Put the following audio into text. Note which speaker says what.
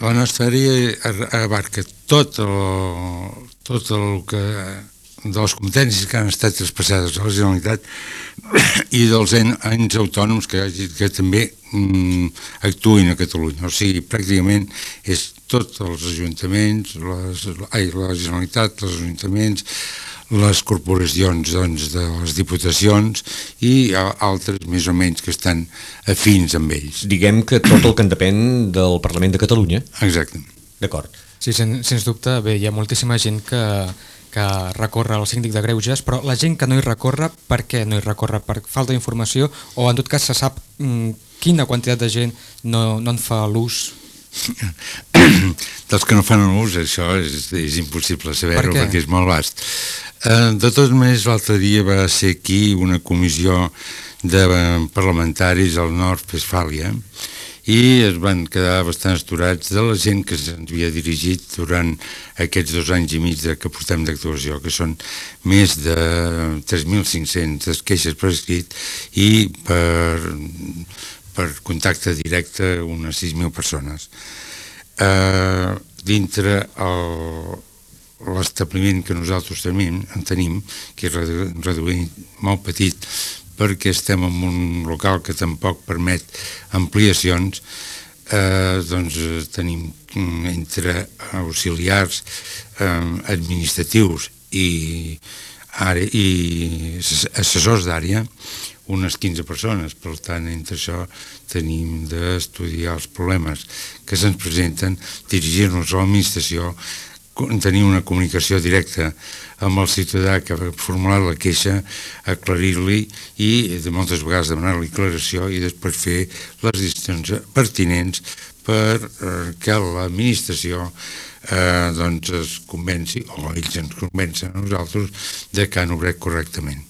Speaker 1: La nostra àrea abarca tot el, tot el que de les competències que han estat traspassades a la Generalitat i dels anys autònoms que, que també mm, actuïn a Catalunya. O sigui, pràcticament és tots els ajuntaments, les, ai, la Generalitat, els ajuntaments, les corporacions doncs, de les diputacions i altres més o menys que estan afins amb ells.
Speaker 2: Diguem que tot el que en depèn del Parlament de Catalunya.
Speaker 1: Exacte.
Speaker 2: D'acord.
Speaker 3: Sí, sen, sens dubte, bé, hi ha moltíssima gent que, que recorre al síndic de Greuges, però la gent que no hi recorre, per què no hi recorre? Per falta d'informació o en tot cas se sap mm, quina quantitat de gent no, no en fa l'ús
Speaker 1: dels que no fan l'ús, això és, és impossible saber-ho per perquè és molt vast. Eh, de totes maneres, l'altre dia va ser aquí una comissió de parlamentaris al Nord-Westfàlia i es van quedar bastant esturats de la gent que se'ns havia dirigit durant aquests dos anys i mig que portem d'actuació, que són més de 3.500 queixes per escrit i per, per contacte directe unes 6.000 persones. Eh, dintre el, l'establiment que nosaltres tenim, en tenim, que és reduït molt petit, perquè estem en un local que tampoc permet ampliacions, eh, doncs tenim entre auxiliars eh, administratius i, ara, i assessors d'àrea unes 15 persones, per tant, entre això tenim d'estudiar els problemes que se'ns presenten, dirigir-nos a l'administració, tenir una comunicació directa amb el ciutadà que ha formulat la queixa, aclarir-li i de moltes vegades demanar-li aclaració i després fer les decisions pertinents per eh, que l'administració eh, doncs es convenci, o ells ens convencen a nosaltres, de que han obrat correctament.